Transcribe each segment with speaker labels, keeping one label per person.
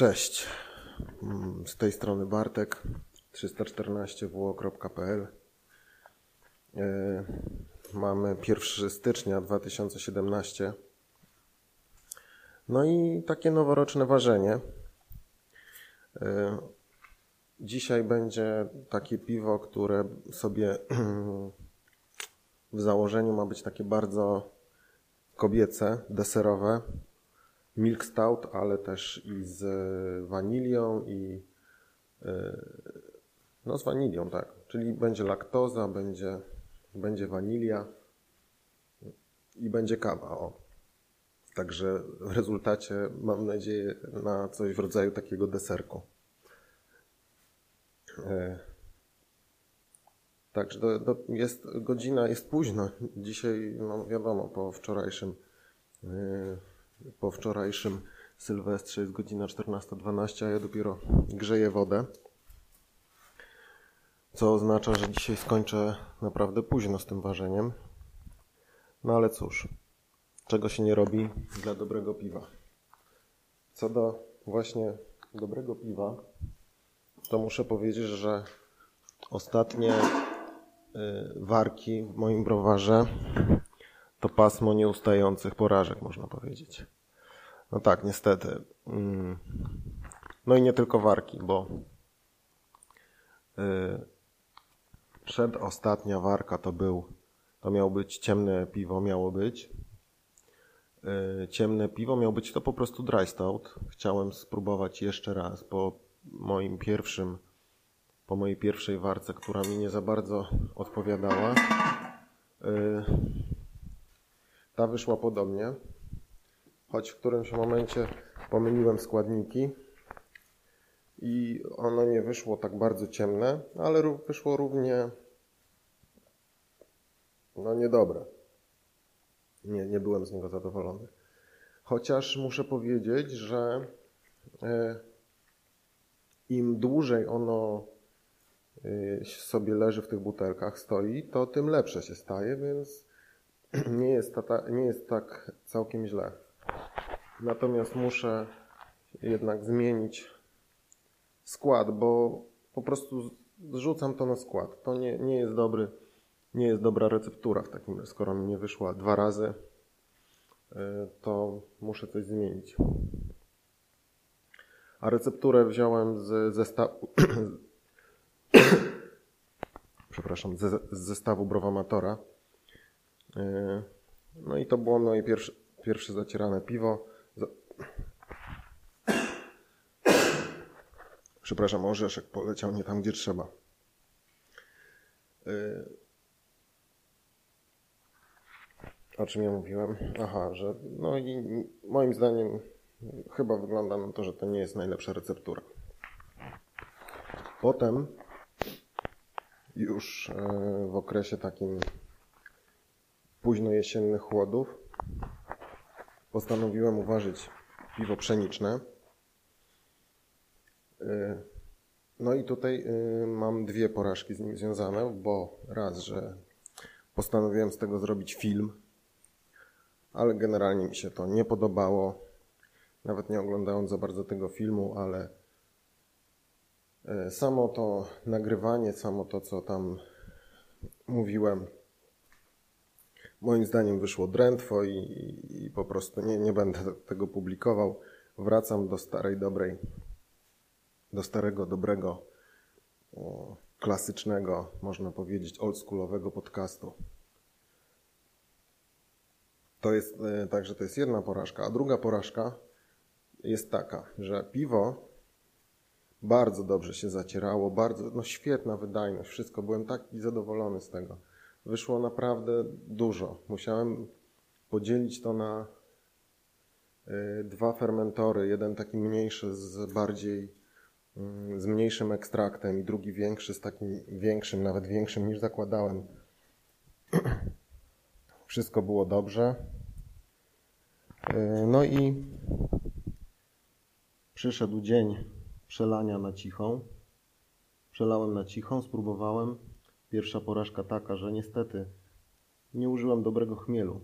Speaker 1: Cześć. Mm, Z tej strony Bartek 314wo.pl. E, Mamy 1 stycznia 2017. No i takie noworoczne ważenie. E, Dzisiaj będzie takie piwo, które sobie w założeniu ma być takie bardzo kobiece, deserowe. Milk stout, ale też i z wanilią i e, no z wanilią, tak. Czyli będzie laktoza, będzie, będzie wanilia i będzie kawa. O. Także w rezultacie mam nadzieję na coś w rodzaju takiego deserku. E, Także to, to jest godzina, jest późno. Dzisiaj, no wiadomo, po wczorajszym, yy, po wczorajszym Sylwestrze jest godzina 14.12, a ja dopiero grzeję wodę. Co oznacza, że dzisiaj skończę naprawdę późno z tym ważeniem. No ale cóż, czego się nie robi dla dobrego piwa. Co do właśnie dobrego piwa, to muszę powiedzieć, że ostatnie y, warki w moim browarze to pasmo nieustających porażek, można powiedzieć. No tak, niestety. Mm. No i nie tylko warki, bo y, przedostatnia warka to był, to miało być ciemne piwo, miało być. Y, Ciemne piwo miało być to po prostu dry stout. Chciałem spróbować jeszcze raz po moim pierwszym po mojej pierwszej warce, która mi nie za bardzo odpowiadała. Ta wyszła podobnie, choć w którymś momencie pomyliłem składniki i ono nie wyszło tak bardzo ciemne, ale wyszło równie no niedobre. Nie, nie byłem z niego zadowolony. Chociaż muszę powiedzieć, że e, im dłużej ono y, sobie leży w tych butelkach, stoi, to tym lepsze się staje, więc nie jest, ta, nie jest tak całkiem źle. Natomiast muszę jednak zmienić skład, bo po prostu zrzucam to na skład. To nie, nie jest dobry, nie jest dobra receptura w takim, skoro mi nie wyszła dwa razy, y, to muszę coś zmienić. A recepturę wziąłem z zestawu. Przepraszam, ze, z zestawu Browamatora. Yy, No i to było moje pierwsze, pierwsze zacierane piwo. Za... Przepraszam, orzeszek poleciał nie tam, gdzie trzeba. Yy, O czym ja mówiłem? Aha, że no i moim zdaniem chyba wygląda na to, że to nie jest najlepsza receptura. Potem już e, w okresie takim późno jesiennych chłodów postanowiłem uważać piwo pszeniczne. E, No i tutaj e, mam dwie porażki z nim związane, bo raz, że postanowiłem z tego zrobić film, ale generalnie mi się to nie podobało. Nawet nie oglądając za bardzo tego filmu, ale e, samo to nagrywanie, samo to, co tam mówiłem, moim zdaniem wyszło drętwo i, i, po prostu nie, nie będę tego publikował. Wracam do starej, dobrej, do starego, dobrego, o, klasycznego, można powiedzieć, oldschoolowego podcastu. To jest, e, także to jest jedna porażka. A druga porażka jest taka, że piwo bardzo dobrze się zacierało, bardzo, no świetna wydajność, wszystko. Byłem taki zadowolony z tego. Wyszło naprawdę dużo. Musiałem podzielić to na y, dwa fermentory. Jeden taki mniejszy z bardziej, mm, z mniejszym ekstraktem i drugi większy z takim większym, nawet większym niż zakładałem. Wszystko było dobrze. Y, No i przyszedł dzień przelania na cichą. Przelałem na cichą, spróbowałem. Pierwsza porażka taka, że niestety nie użyłem dobrego chmielu.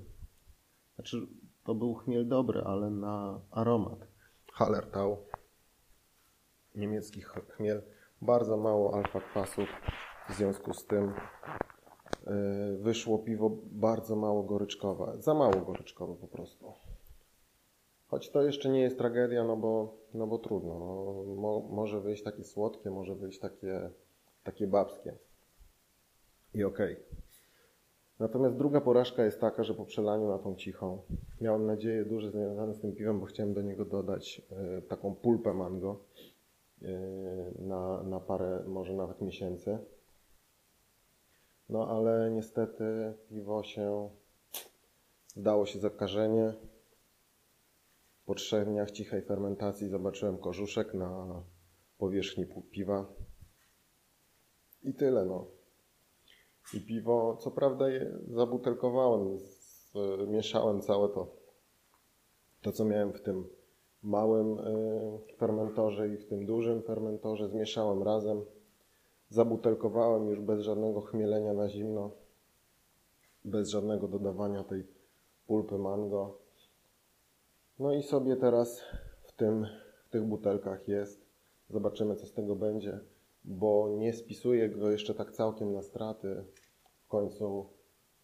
Speaker 1: Znaczy, to był chmiel dobry, ale na aromat. Hallertau. niemiecki chmiel, bardzo mało alfa kwasów, w związku z tym yy, wyszło piwo bardzo mało goryczkowe, za mało goryczkowe po prostu. Choć to jeszcze nie jest tragedia, no bo, no bo trudno. No, mo, może wyjść takie słodkie, może wyjść takie, takie babskie. I. Okay. Natomiast druga porażka jest taka, że po przelaniu na tą cichą miałem nadzieję duże związane z tym piwem, bo chciałem do niego dodać y, taką pulpę mango y, na, na parę, może nawet miesięcy. No ale niestety piwo się dało się zakażenie. Po trzech dniach cichej fermentacji zobaczyłem korzuszek na powierzchni piwa. I tyle no. I piwo, co prawda je zabutelkowałem, mieszałem całe to, to co miałem w tym małym y, fermentorze i w tym dużym fermentorze, zmieszałem razem. Zabutelkowałem już bez żadnego chmielenia na zimno, bez żadnego dodawania tej pulpy mango. No i sobie teraz w, tym, w tych butelkach jest. Zobaczymy, co z tego będzie, bo nie spisuję go jeszcze tak całkiem na straty. W końcu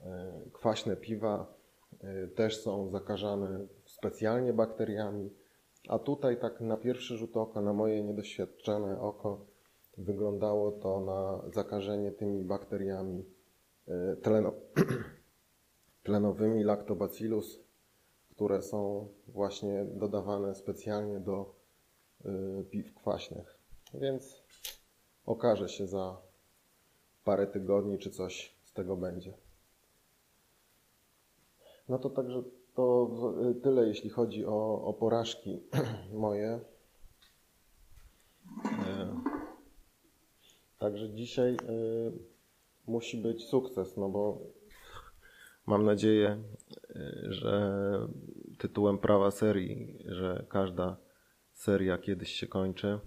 Speaker 1: e, kwaśne piwa e, też są zakażane specjalnie bakteriami, a tutaj tak na pierwszy rzut oka, na moje niedoświadczone oko, wyglądało to na zakażenie tymi bakteriami e, tleno, tlenowymi lactobacillus które są właśnie dodawane specjalnie do piw kwaśnych. Więc okaże się za parę tygodni, czy coś z tego będzie. No to także to tyle, jeśli chodzi o, o porażki moje. E, także dzisiaj y, musi być sukces, no bo Mam nadzieję, że tytułem prawa serii, że każda seria kiedyś się kończy.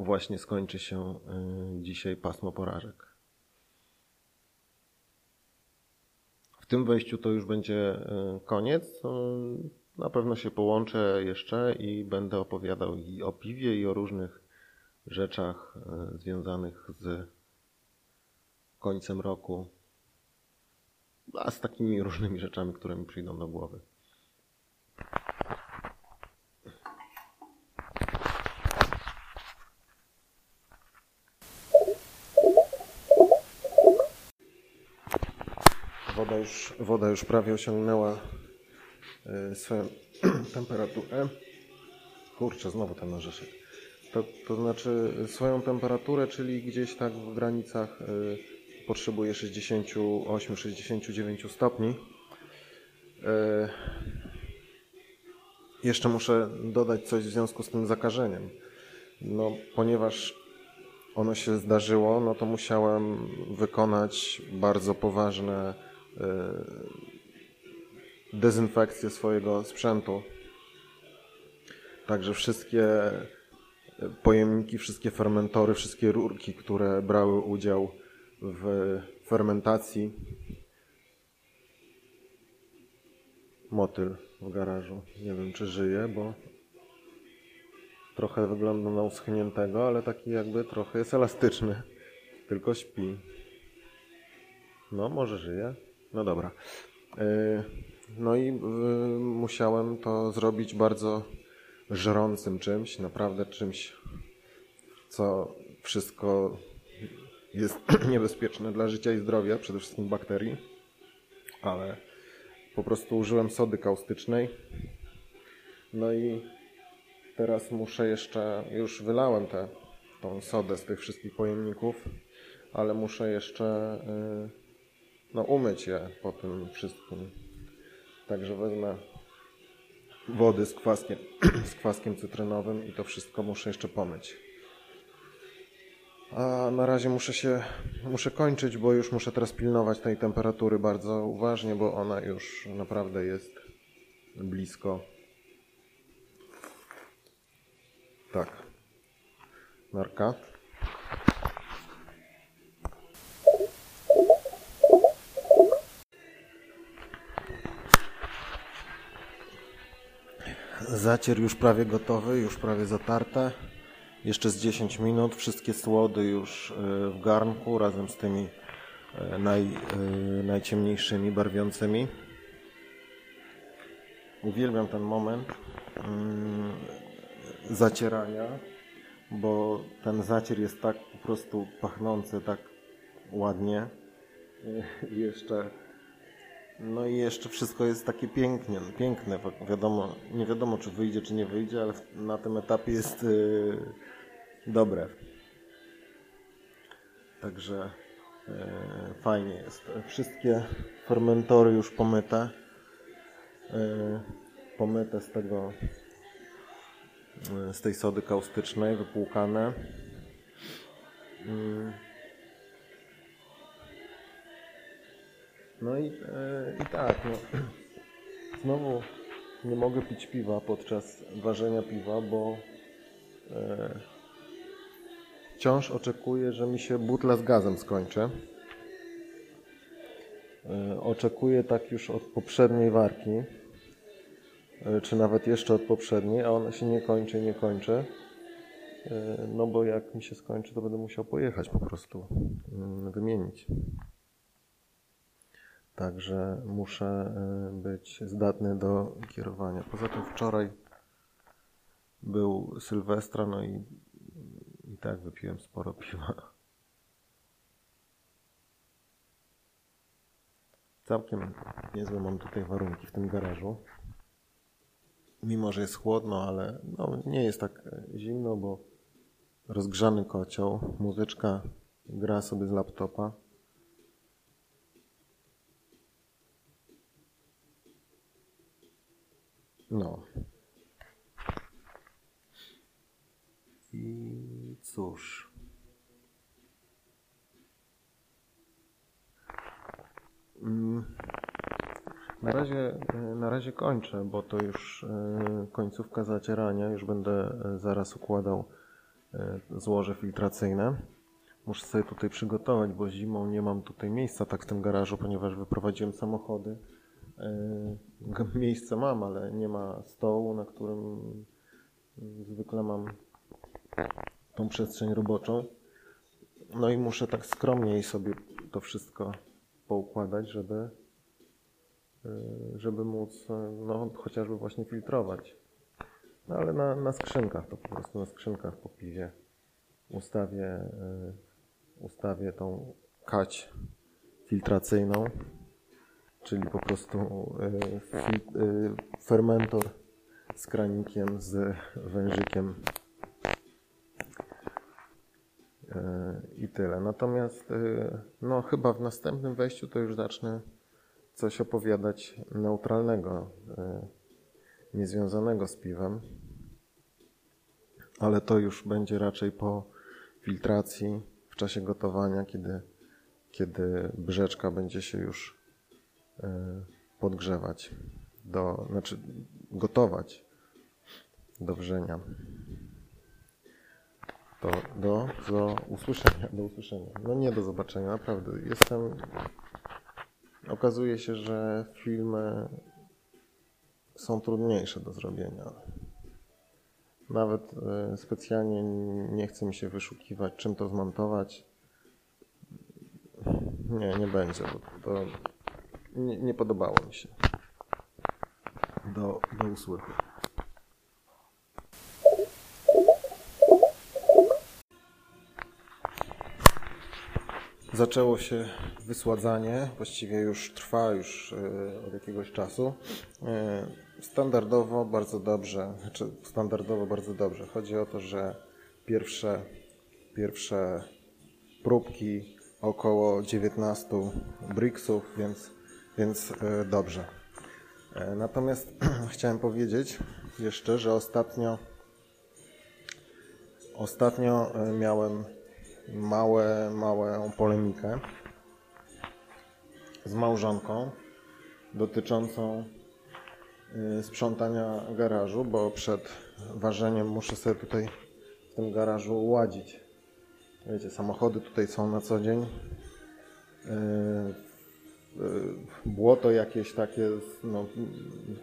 Speaker 1: Właśnie skończy się y, dzisiaj pasmo porażek. W tym wejściu to już będzie y, koniec. Na pewno się połączę jeszcze i będę opowiadał i o piwie, i o różnych rzeczach y, związanych z końcem roku, a z takimi różnymi rzeczami, które mi przyjdą do głowy. Woda już, woda już prawie osiągnęła e, swoją temperaturę. Kurczę, znowu ten orzeszek. To, to znaczy swoją temperaturę, czyli gdzieś tak w granicach e, potrzebuje 68-69 stopni. E, jeszcze muszę dodać coś w związku z tym zakażeniem. No, ponieważ ono się zdarzyło, no to musiałem wykonać bardzo poważne e, dezynfekcje swojego sprzętu. Także wszystkie pojemniki, wszystkie fermentory, wszystkie rurki, które brały udział w fermentacji. Motyl w garażu. Nie wiem, czy żyje, bo trochę wygląda na uschniętego, ale taki jakby trochę jest elastyczny. Tylko śpi. No, może żyje. No dobra. E, no i musiałem to zrobić bardzo żrącym czymś, naprawdę czymś, co wszystko jest niebezpieczne dla życia i zdrowia, przede wszystkim bakterii, ale po prostu użyłem sody kaustycznej. No i teraz muszę jeszcze, już wylałem tę sodę z tych wszystkich pojemników, ale muszę jeszcze y, no, umyć je po tym wszystkim. Także wezmę wody z kwaskiem, z kwaskiem cytrynowym i to wszystko muszę jeszcze pomyć. A na razie muszę się, muszę kończyć, bo już muszę teraz pilnować tej temperatury bardzo uważnie, bo ona już naprawdę jest blisko. Tak. Narka. Zacier już prawie gotowy, już prawie zatarte. Jeszcze z 10 minut wszystkie słody już e, w garnku razem z tymi e, naj, e, najciemniejszymi, barwiącymi. Uwielbiam ten moment mm, zacierania, bo ten zacier jest tak po prostu pachnący, tak ładnie. Jeszcze no i jeszcze wszystko jest takie pięknie, piękne. Wiadomo, nie wiadomo, czy wyjdzie, czy nie wyjdzie, ale na tym etapie jest yy, dobre. Także yy, fajnie jest. Wszystkie fermentory już pomyte. Yy, pomyte z tego z tej sody kaustycznej, wypłukane. Yy. No i, e, i tak, no. znowu nie mogę pić piwa podczas ważenia piwa, bo e, wciąż oczekuję, że mi się butla z gazem skończy. E, oczekuję tak już od poprzedniej warki, czy nawet jeszcze od poprzedniej, a ona się nie kończy nie kończy. No bo jak mi się skończy, to będę musiał pojechać po prostu, mm, wymienić. Także muszę y, być zdatny do kierowania. Poza tym wczoraj był Sylwestra, no i, i tak wypiłem sporo piwa. Całkiem niezłe mam tutaj warunki w tym garażu. Mimo, że jest chłodno, ale no, nie jest tak zimno, bo rozgrzany kocioł, muzyczka gra sobie z laptopa. No. I cóż. Mm. Na razie, na razie kończę, bo to już e, końcówka zacierania. Już będę e, zaraz układał e, złoże filtracyjne. Muszę sobie tutaj przygotować, bo zimą nie mam tutaj miejsca tak w tym garażu, ponieważ wyprowadziłem samochody miejsce mam, ale nie ma stołu, na którym zwykle mam tą przestrzeń roboczą. No i muszę tak skromniej sobie to wszystko poukładać, żeby, e, żeby móc no, chociażby właśnie filtrować. No ale na, na skrzynkach, to po prostu na skrzynkach po piwie ustawię, ustawię tą kać filtracyjną czyli po prostu e, e, fermentor z kranikiem, z wężykiem e, i tyle. Natomiast no chyba w następnym wejściu to już zacznę coś opowiadać neutralnego, niezwiązanego z piwem, ale to już będzie raczej po filtracji w czasie gotowania, kiedy, kiedy brzeczka będzie się już podgrzewać, do, znaczy gotować do wrzenia. To do, do usłyszenia, do usłyszenia. No nie do zobaczenia, naprawdę. Jestem. Okazuje się, że filmy są trudniejsze do zrobienia. Nawet e, specjalnie nie chcę mi się wyszukiwać, czym to zmontować. Nie, nie będzie, bo to nie, nie podobało mi się do, do usłychu. Zaczęło się wysładzanie, właściwie już trwa już e, od jakiegoś czasu. E, standardowo bardzo dobrze, znaczy standardowo bardzo dobrze. Chodzi o to, że pierwsze, pierwsze próbki około 19 bricksów, więc więc e, dobrze. E, natomiast chciałem powiedzieć jeszcze, że ostatnio ostatnio e, miałem małe, małą polemikę z małżonką dotyczącą sprzątania garażu, bo przed ważeniem muszę sobie tutaj w tym garażu ładzić. Wiecie, samochody tutaj są na co dzień. Y, błoto jakieś takie, no,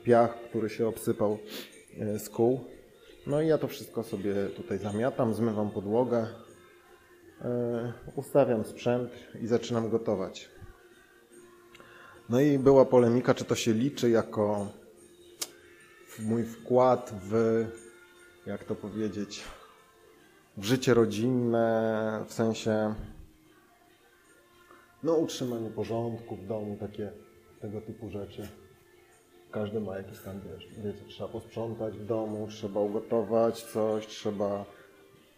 Speaker 1: piach, który się obsypał e, z kół. No i ja to wszystko sobie tutaj zamiatam, zmywam podłogę, e, ustawiam sprzęt i zaczynam gotować. No i była polemika, czy to się liczy jako mój wkład w, jak to powiedzieć, w życie rodzinne, w sensie no utrzymanie porządku w domu, takie tego typu rzeczy. Każdy ma jakiś tam, wiesz, wiecie, trzeba posprzątać w domu, trzeba ugotować coś, trzeba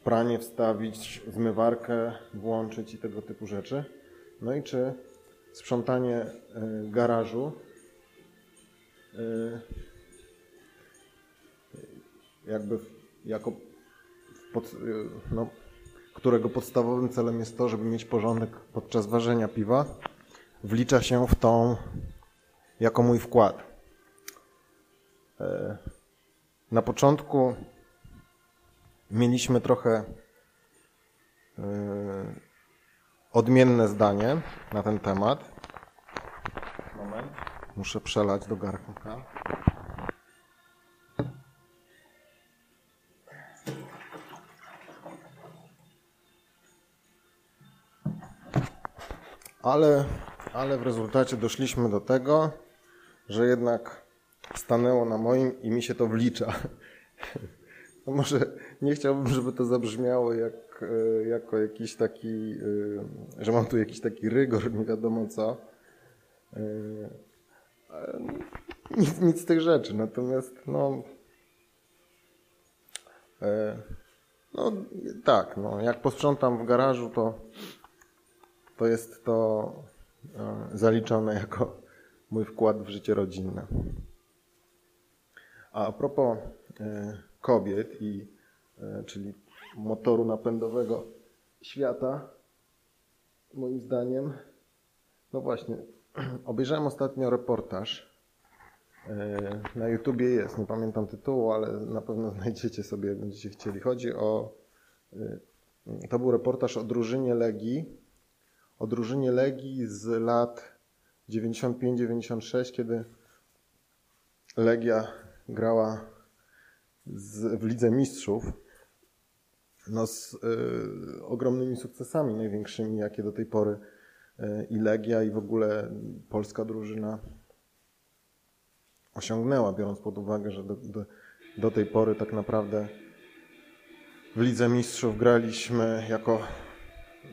Speaker 1: pranie wstawić, zmywarkę włączyć i tego typu rzeczy. No i czy sprzątanie y, garażu y, jakby jako pod, y, no, którego podstawowym celem jest to, żeby mieć porządek podczas ważenia piwa, wlicza się w tą jako mój wkład. E, na początku mieliśmy trochę e, odmienne zdanie na ten temat. Moment. Muszę przelać do garnka. Ale, ale w rezultacie doszliśmy do tego, że jednak stanęło na moim i mi się to wlicza. No może nie chciałbym, żeby to zabrzmiało jak, e, jako jakiś taki, e, że mam tu jakiś taki rygor, nie wiadomo co. E, nic, nic z tych rzeczy. Natomiast no, no tak, no, jak posprzątam w garażu, to to jest to e, zaliczone jako mój wkład w życie rodzinne. A, a propos e, kobiet, i, e, czyli motoru napędowego świata, moim zdaniem, no właśnie, obejrzałem ostatnio reportaż. Na YouTubie jest, nie pamiętam tytułu, ale na pewno znajdziecie sobie, jak będziecie chcieli. Chodzi o. To był reportaż o drużynie Legii o drużynie Legii z lat 95-96, kiedy Legia grała z, w Lidze Mistrzów no z y, ogromnymi sukcesami, największymi jakie do tej pory y, i Legia i w ogóle polska drużyna osiągnęła, biorąc pod uwagę, że do, do, do tej pory tak naprawdę w Lidze Mistrzów graliśmy jako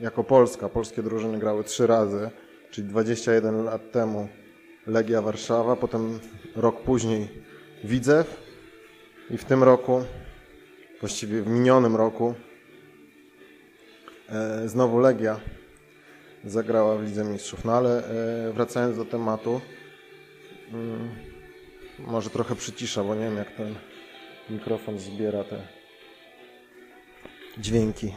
Speaker 1: jako Polska, polskie drużyny grały trzy razy, czyli 21 lat temu Legia Warszawa, potem rok później Widzew i w tym roku, właściwie w minionym roku, e, znowu Legia zagrała w Lidze Mistrzów. No ale e, wracając do tematu, mm, może trochę przycisza, bo nie wiem jak ten mikrofon zbiera te dźwięki.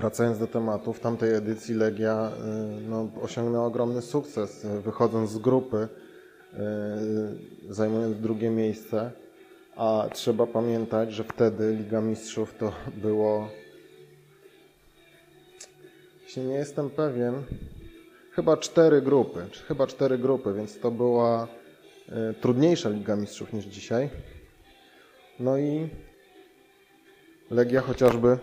Speaker 1: Wracając do tematu, w tamtej edycji Legia y, no, osiągnęła ogromny sukces, y, wychodząc z grupy, y, zajmując drugie miejsce, a trzeba pamiętać, że wtedy Liga Mistrzów to było, jeśli nie jestem pewien, chyba cztery grupy, chyba cztery grupy, więc to była trudniejsza Liga Mistrzów niż dzisiaj. No i Legia chociażby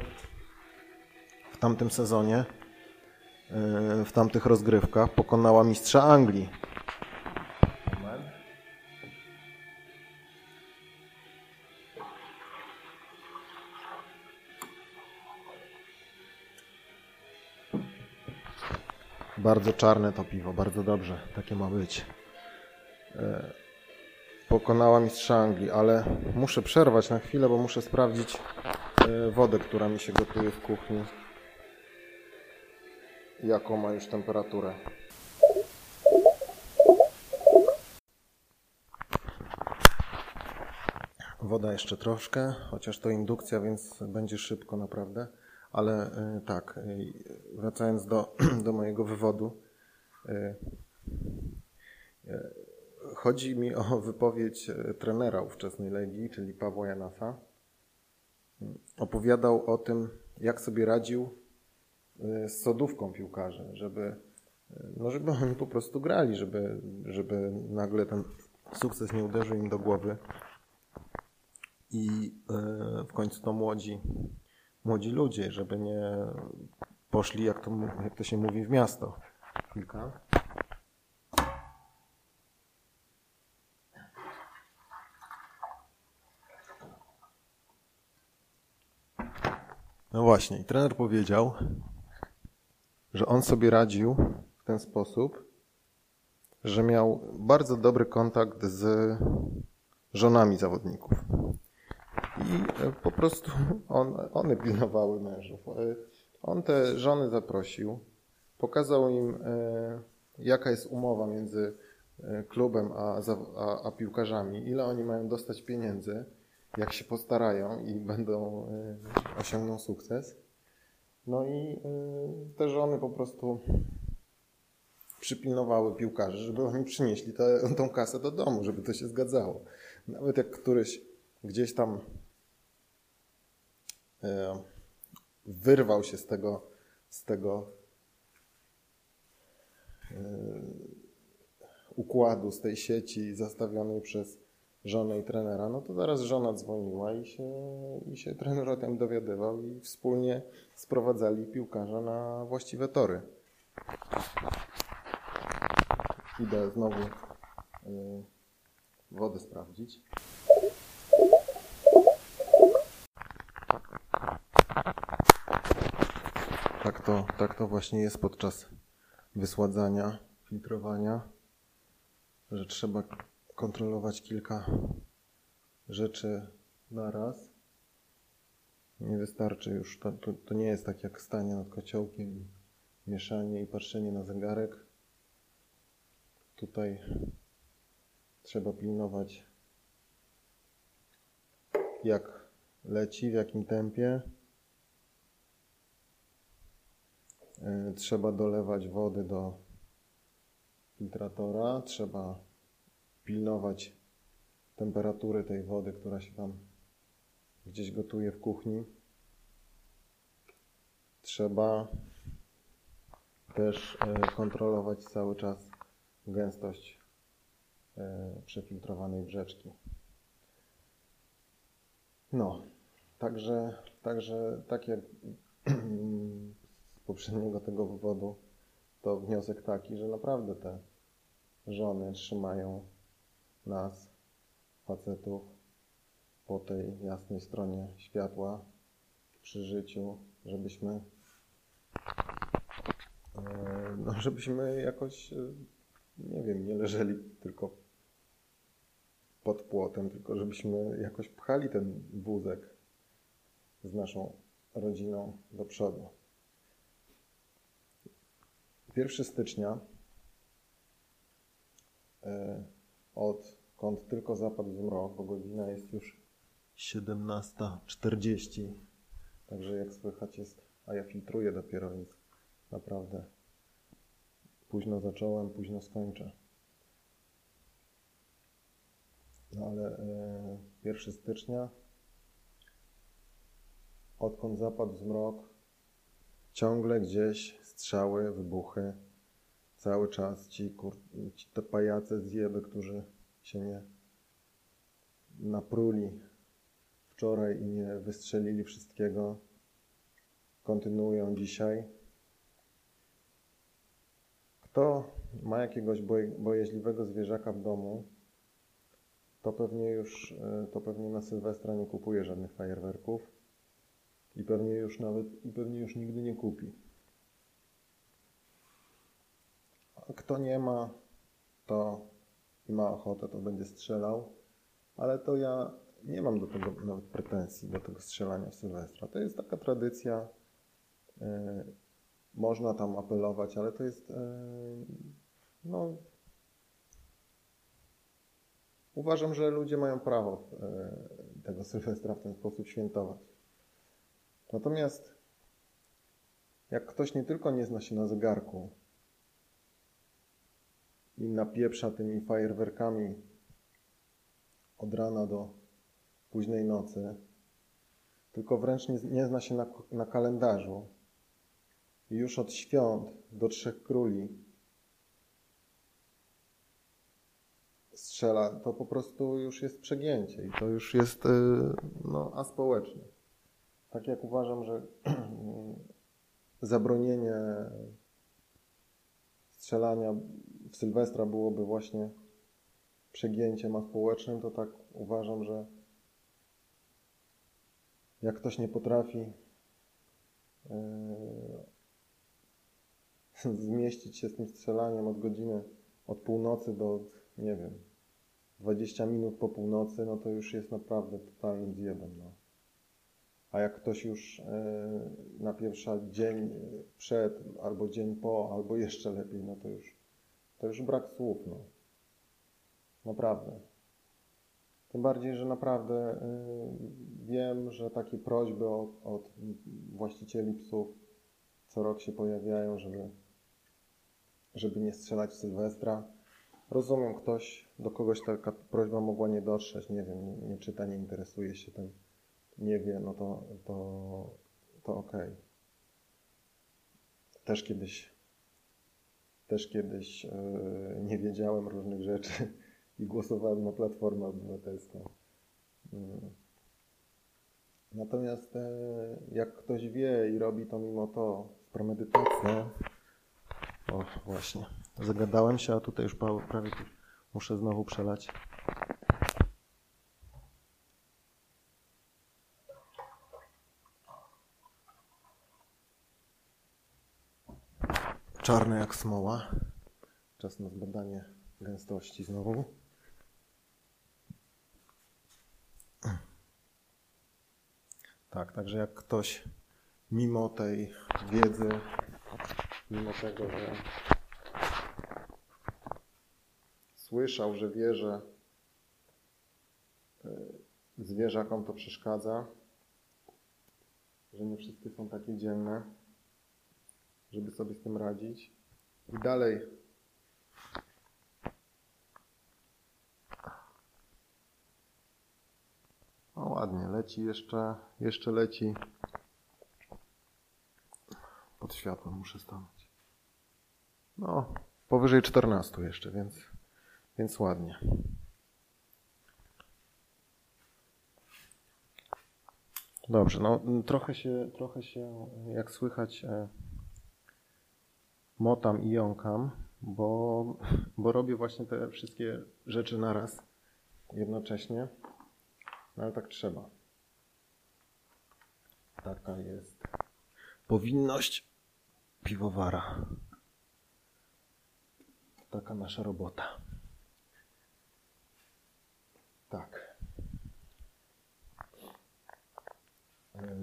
Speaker 1: w tamtym sezonie, e, w tamtych rozgrywkach pokonała mistrza Anglii. Bardzo czarne to piwo, bardzo dobrze, takie ma być. E, pokonała mistrza Anglii, ale muszę przerwać na chwilę, bo muszę sprawdzić e, wodę, która mi się gotuje w kuchni jaką ma już temperaturę. Woda jeszcze troszkę, chociaż to indukcja, więc będzie szybko naprawdę. Ale y, tak, y, wracając do, do mojego wywodu, y, chodzi mi o wypowiedź trenera ówczesnej Legii, czyli Pawła Janasa. Opowiadał o tym, jak sobie radził z sodówką piłkarzy, żeby, y, no żeby oni po prostu grali, żeby, żeby nagle ten sukces nie uderzył im do głowy i e, w końcu to młodzi, młodzi ludzie, żeby nie poszli, jak to, jak to się mówi, w miasto. Kilka. No właśnie, trener powiedział, że on sobie radził w ten sposób, że miał bardzo dobry kontakt z żonami zawodników. I e, po prostu on, one pilnowały mężów. E, on te żony zaprosił, pokazał im, e, jaka jest umowa między klubem a, a, a piłkarzami, ile oni mają dostać pieniędzy, jak się postarają i będą osiągną sukces. No i te żony po prostu przypilnowały piłkarzy, żeby oni przynieśli tę, tą kasę do domu, żeby to się zgadzało. Nawet jak któryś gdzieś tam e, wyrwał się z tego, z tego e, układu, z tej sieci zastawionej przez żonę i trenera, no to zaraz żona dzwoniła i się, i się trener o tym dowiadywał i wspólnie sprowadzali piłkarza na właściwe tory. Idę znowu y, wodę sprawdzić. Tak to, tak to właśnie jest podczas wysładzania, filtrowania, że trzeba kontrolować kilka rzeczy na raz. Nie wystarczy już, to, to, to nie jest tak jak stanie nad kociołkiem, mieszanie i patrzenie na zegarek Tutaj trzeba pilnować, jak leci, w jakim tempie. E, trzeba dolewać wody do filtratora, trzeba pilnować temperatury tej wody, która się tam gdzieś gotuje w kuchni. Trzeba też e, kontrolować cały czas gęstość e, przefiltrowanej brzeczki. No, także, także tak jak z poprzedniego tego wywodu, to wniosek taki, że naprawdę te żony trzymają nas, facetów, po tej jasnej stronie światła przy życiu, żebyśmy e, no, żebyśmy jakoś e, nie wiem, nie leżeli tylko pod płotem, tylko żebyśmy jakoś pchali ten wózek z naszą rodziną do przodu. 1 stycznia e, odkąd tylko zapadł zmrok, bo godzina jest już 17.40, także jak słychać jest, a ja filtruję dopiero, więc naprawdę Późno zacząłem, późno skończę. No ale e, 1 stycznia, odkąd zapadł zmrok, ciągle gdzieś strzały, wybuchy. Cały czas ci, kur, ci te pajace zjeby, którzy się nie napruli wczoraj i nie wystrzelili wszystkiego, kontynuują dzisiaj. Kto ma jakiegoś bojeźliwego zwierzaka w domu, to pewnie już, e, to pewnie na Sylwestra nie kupuje żadnych fajerwerków i pewnie już nawet, i pewnie już nigdy nie kupi. A kto nie ma, to i ma ochotę, to będzie strzelał, ale to ja nie mam do tego nawet pretensji, do tego strzelania w Sylwestra. To jest taka tradycja, e, można tam apelować, ale to jest e, no uważam, że ludzie mają prawo e, tego Sylwestra w ten sposób świętować. Natomiast jak ktoś nie tylko nie zna się na zegarku i napieprza tymi fajerwerkami od rana do późnej nocy, tylko wręcz nie, nie zna się na, na kalendarzu, i już od świąt do Trzech Króli strzela, to po prostu już jest przegięcie i to już jest y, no, aspołeczne. Tak jak uważam, że zabronienie strzelania w Sylwestra byłoby właśnie przegięciem aspołecznym, to tak uważam, że jak ktoś nie potrafi yy, zmieścić się z tym strzelaniem od godziny, od północy do, nie wiem, 20 minut po północy, no to już jest naprawdę totalnym zjebem. No. A jak ktoś już yy, na pierwszy dzień przed, albo dzień po, albo jeszcze lepiej, no to już, to już brak słów. No. Naprawdę. Tym bardziej, że naprawdę y, wiem, że takie prośby od, od, właścicieli psów co rok się pojawiają, żeby, żeby nie strzelać w Sylwestra. Rozumiem, ktoś, do kogoś taka prośba mogła nie dotrzeć, nie wiem, nie, nie czyta, nie interesuje się tym, nie wie, no to, to, to okej. Okay. Też kiedyś, też kiedyś yy, nie wiedziałem różnych rzeczy i głosowałem na Platformę Obywatelską. Mm. Natomiast e, jak ktoś wie i robi to mimo to z premedytacją, o właśnie, zagadałem się, a tutaj już prawie muszę znowu przelać. Czarny jak smoła. Czas na zbadanie gęstości znowu. Tak, także jak ktoś mimo tej wiedzy, mimo tego, że słyszał, że wie, że e, zwierzakom to przeszkadza, że nie wszyscy są takie dzielne, żeby sobie z tym radzić. I dalej ładnie, leci jeszcze, jeszcze leci. Pod światłem muszę stanąć. No, powyżej 14 jeszcze, więc, więc ładnie. Dobrze, no trochę się, trochę się jak słychać, e, motam i jąkam, bo, bo robię właśnie te wszystkie rzeczy naraz, jednocześnie. No ale tak trzeba. Taka jest powinność piwowara. Taka nasza robota. Tak.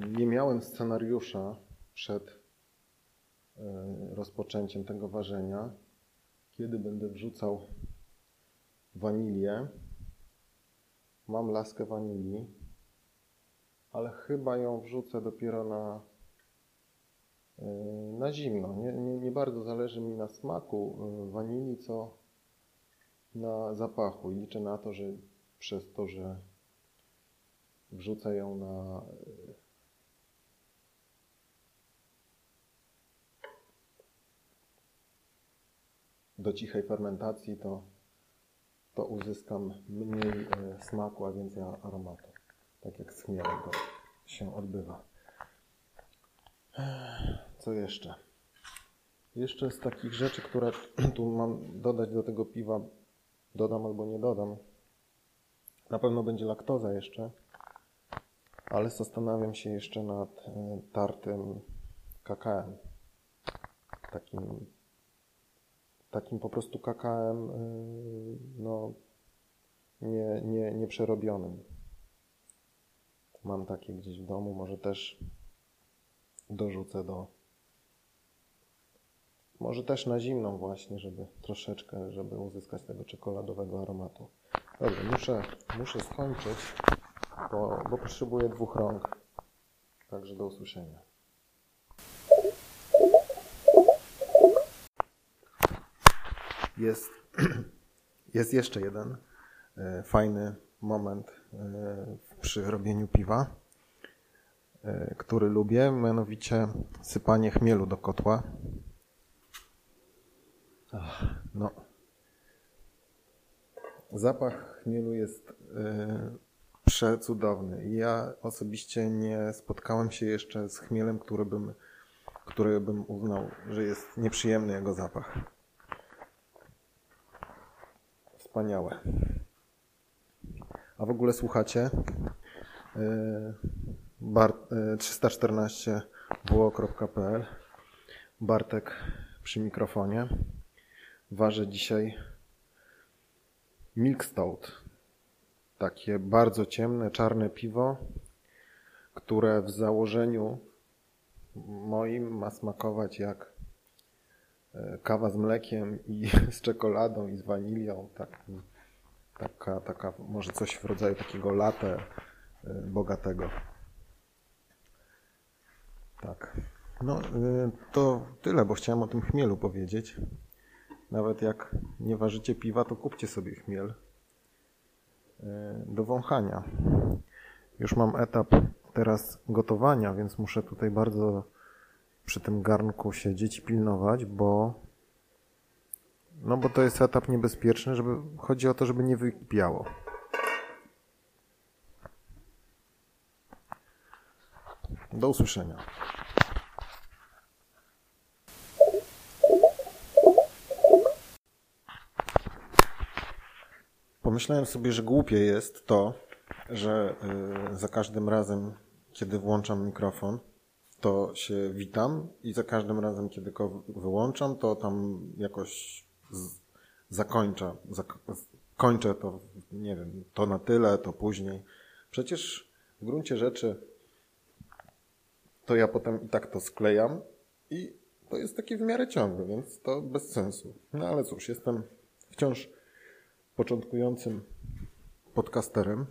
Speaker 1: Nie miałem scenariusza przed rozpoczęciem tego ważenia, kiedy będę wrzucał wanilię Mam laskę wanilii, ale chyba ją wrzucę dopiero na, e, na zimno. Nie, nie, nie bardzo zależy mi na smaku e, wanilii, co na zapachu. I liczę na to, że przez to, że wrzucę ją na do cichej fermentacji, to to uzyskam mniej e, smaku, a więcej aromatu. Tak jak z chmielem to się odbywa. Co jeszcze? Jeszcze z takich rzeczy, które tu mam dodać do tego piwa, dodam albo nie dodam. Na pewno będzie laktoza jeszcze, ale zastanawiam się jeszcze nad e, tartym kakałem. Takim takim po prostu kakałem y, no, nie, nie, nieprzerobionym. Mam takie gdzieś w domu, może też dorzucę do może też na zimną właśnie, żeby troszeczkę, żeby uzyskać tego czekoladowego aromatu. Dobrze, muszę, muszę skończyć, bo, bo potrzebuję dwóch rąk. Także do usłyszenia. Jest, jest jeszcze jeden e, fajny moment e, przy robieniu piwa, e, który lubię, mianowicie sypanie chmielu do kotła. No. Zapach chmielu jest przecudowny. Ja osobiście nie spotkałem się jeszcze z chmielem, który bym, który bym uznał, że jest nieprzyjemny jego zapach. Wspaniałe. A w ogóle słuchacie bar, yy, 314 wo.pl Bartek przy mikrofonie. Ważę dzisiaj Milk Stout. Takie bardzo ciemne, czarne piwo, które w założeniu moim ma smakować jak kawa z mlekiem i z czekoladą i z wanilią. Tak, taka, taka, może coś w rodzaju takiego latte e, bogatego. Tak. No, e, to tyle, bo chciałem o tym chmielu powiedzieć. Nawet jak nie ważycie piwa, to kupcie sobie chmiel e, do wąchania. Już mam etap teraz gotowania, więc muszę tutaj bardzo przy tym garnku siedzieć i pilnować, bo no bo to jest etap niebezpieczny, żeby chodzi o to, żeby nie wykipiało. Do usłyszenia. Pomyślałem sobie, że głupie jest to, że y, za każdym razem, kiedy włączam mikrofon, to się witam i za każdym razem, kiedy go wyłączam, to tam jakoś z, zakończę, zak kończę to, nie wiem, to na tyle, to później. Przecież w gruncie rzeczy to ja potem i tak to sklejam i to jest takie w miarę ciągłe, więc to bez sensu. No ale cóż, jestem wciąż początkującym podcasterem.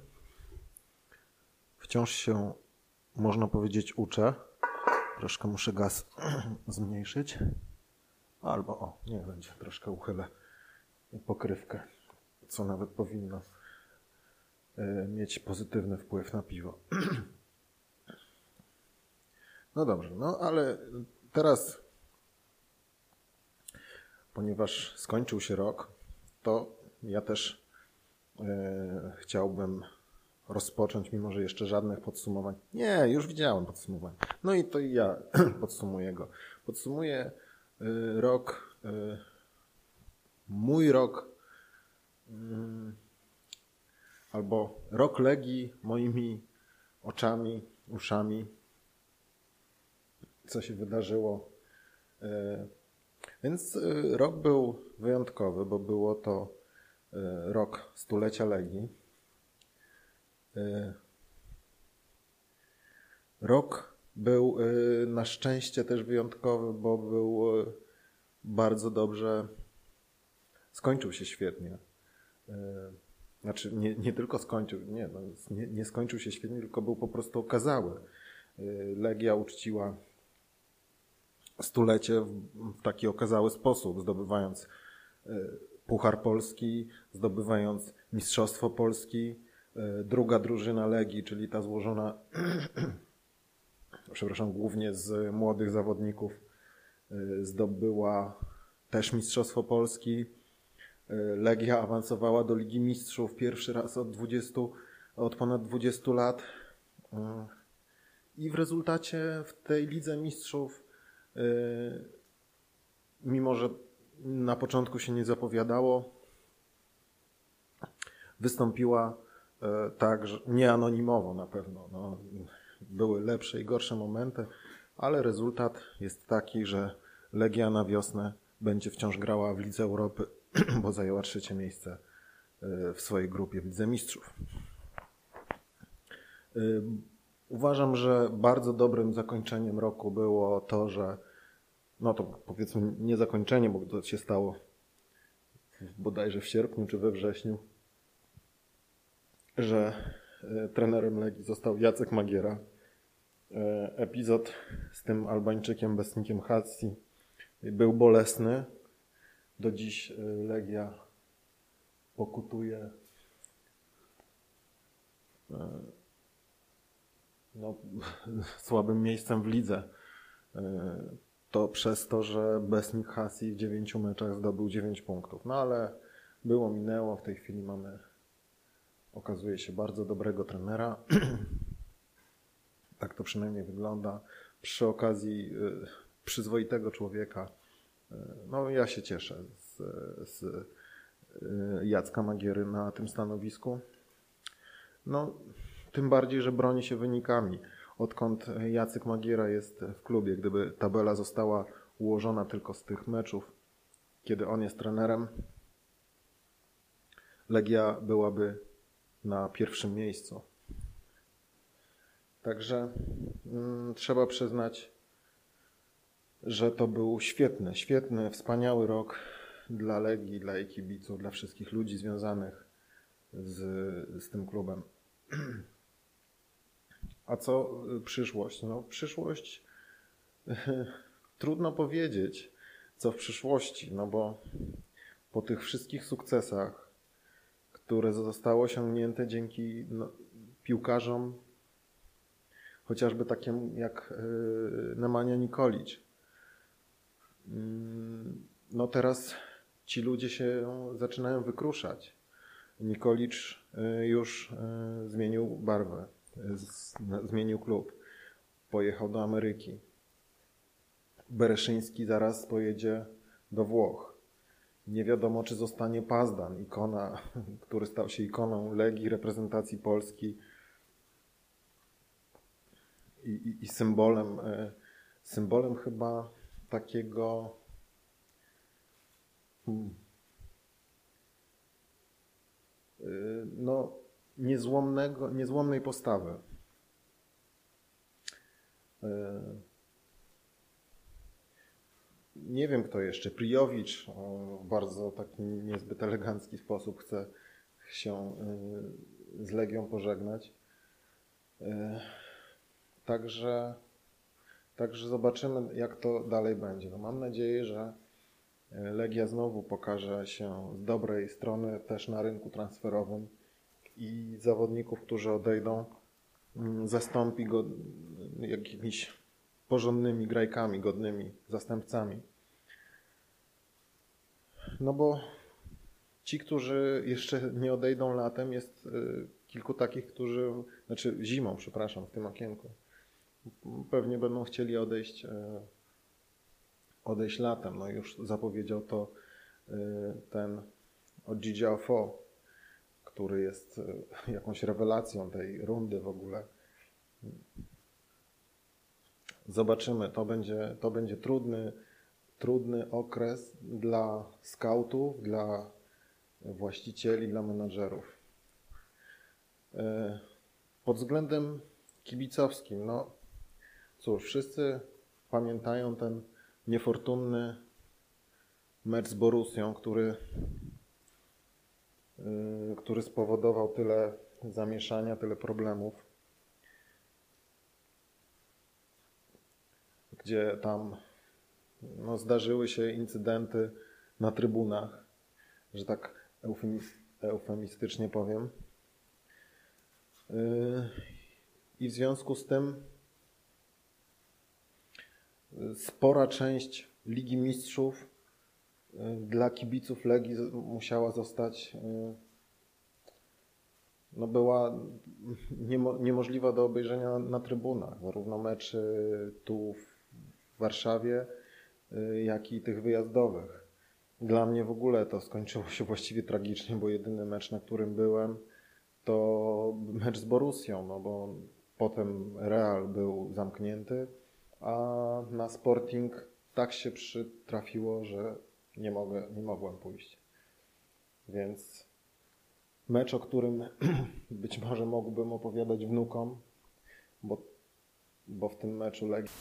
Speaker 1: Wciąż się, można powiedzieć, uczę. Troszkę muszę gaz zmniejszyć. Albo, o, nie będzie, troszkę uchylę pokrywkę, co nawet powinno e, mieć pozytywny wpływ na piwo. No dobrze, no ale teraz, ponieważ skończył się rok, to ja też e, chciałbym rozpocząć, mimo że jeszcze żadnych podsumowań. Nie, już widziałem podsumowanie. No i to ja podsumuję go. Podsumuję e, rok, e, mój rok, mm, albo rok Legii moimi oczami, uszami, co się wydarzyło. Więc rok był wyjątkowy, bo było to rok stulecia Legii. E, rok był e, na szczęście też wyjątkowy, bo był bardzo dobrze, skończył się świetnie. Znaczy nie, nie tylko skończył, nie, no, nie, nie skończył się świetnie, tylko był po prostu okazały. Legia uczciła stulecie w taki okazały sposób, zdobywając Puchar Polski, zdobywając Mistrzostwo Polski. E, druga drużyna Legii, czyli ta złożona, przepraszam, głównie z młodych zawodników, e, zdobyła też Mistrzostwo Polski. E, Legia awansowała do Ligi Mistrzów pierwszy raz od 20, od ponad 20 lat. I w rezultacie w tej Lidze Mistrzów, mimo że na początku się nie zapowiadało. Wystąpiła tak, że nie anonimowo na pewno. No, były lepsze i gorsze momenty, ale rezultat jest taki, że Legia na wiosnę będzie wciąż grała w Lidze Europy, bo zajęła trzecie miejsce e, w swojej grupie w Lidze Mistrzów. E, uważam, że bardzo dobrym zakończeniem roku było to, że no to powiedzmy nie zakończenie, bo to się stało bodajże w sierpniu czy we wrześniu, że e, trenerem Legii został Jacek Magiera. E, epizod z tym Albańczykiem, Besnikiem Hatsi był bolesny. Do dziś e, Legia pokutuje no, słabym miejscem w lidze to przez to, że Besnik Hasi w dziewięciu meczach zdobył 9 punktów. No ale było, minęło. W tej chwili mamy, okazuje się, bardzo dobrego trenera. tak to przynajmniej wygląda. Przy okazji y, przyzwoitego człowieka. Y, no, ja się cieszę z, z y, Jacka Magiery na tym stanowisku. No, tym bardziej, że broni się wynikami. Odkąd Jacek Magiera jest w klubie, gdyby tabela została ułożona tylko z tych meczów, kiedy on jest trenerem, Legia byłaby na pierwszym miejscu. Także mm, trzeba przyznać, że to był świetny, świetny, wspaniały rok dla Legii, dla jej kibiców, dla wszystkich ludzi związanych z, z tym klubem. A co y, przyszłość? No, przyszłość trudno powiedzieć, co w przyszłości, no bo po tych wszystkich sukcesach, które zostały osiągnięte dzięki no, piłkarzom, chociażby takim jak yy, Nemanja Nikolic, yy, no teraz ci ludzie się zaczynają wykruszać. Nikolicz y, już y, zmienił barwę, zmienił klub, pojechał do Ameryki. Bereszyński zaraz pojedzie do Włoch. Nie wiadomo, czy zostanie Pazdan, ikona, który stał się ikoną Legii, reprezentacji Polski i, i, i symbolem, y, symbolem chyba takiego hmm, Y, no, niezłomnego, niezłomnej postawy. Y, nie wiem kto jeszcze. Prijowicz w bardzo taki niezbyt elegancki sposób chce się y, z Legią pożegnać. Także, także zobaczymy, jak to dalej będzie. No mam nadzieję, że Legia znowu pokaże się z dobrej strony też na rynku transferowym i zawodników, którzy odejdą, mm, zastąpi go jakimiś porządnymi grajkami, godnymi zastępcami. No bo ci, którzy jeszcze nie odejdą latem, jest y, kilku takich, którzy, znaczy zimą, przepraszam, w tym okienku, pewnie będą chcieli odejść y, odejść latem. No już zapowiedział to y, ten Ojiji Ofo, który jest jakąś rewelacją tej rundy w ogóle. Zobaczymy, to będzie, to będzie trudny, trudny okres dla skautów, dla właścicieli, dla menadżerów. Y, pod względem kibicowskim, no cóż, wszyscy pamiętają ten niefortunny mecz z Borusią, który, yy, który spowodował tyle zamieszania, tyle problemów. Gdzie tam no, zdarzyły się incydenty na trybunach, że tak eufemistycznie powiem. Yy, I w związku z tym spora część Ligi Mistrzów y, dla kibiców Legii musiała zostać y, no była niemo, niemożliwa do obejrzenia na trybunach, zarówno meczy tu w Warszawie, jak i tych wyjazdowych. Dla mnie w ogóle to skończyło się właściwie tragicznie, bo jedyny mecz, na którym byłem, to mecz z Borusją, no bo potem Real był zamknięty, a na Sporting tak się przytrafiło, że nie, mogę, nie mogłem pójść. Więc mecz, o którym być może mógłbym opowiadać wnukom, bo, bo w tym meczu Legii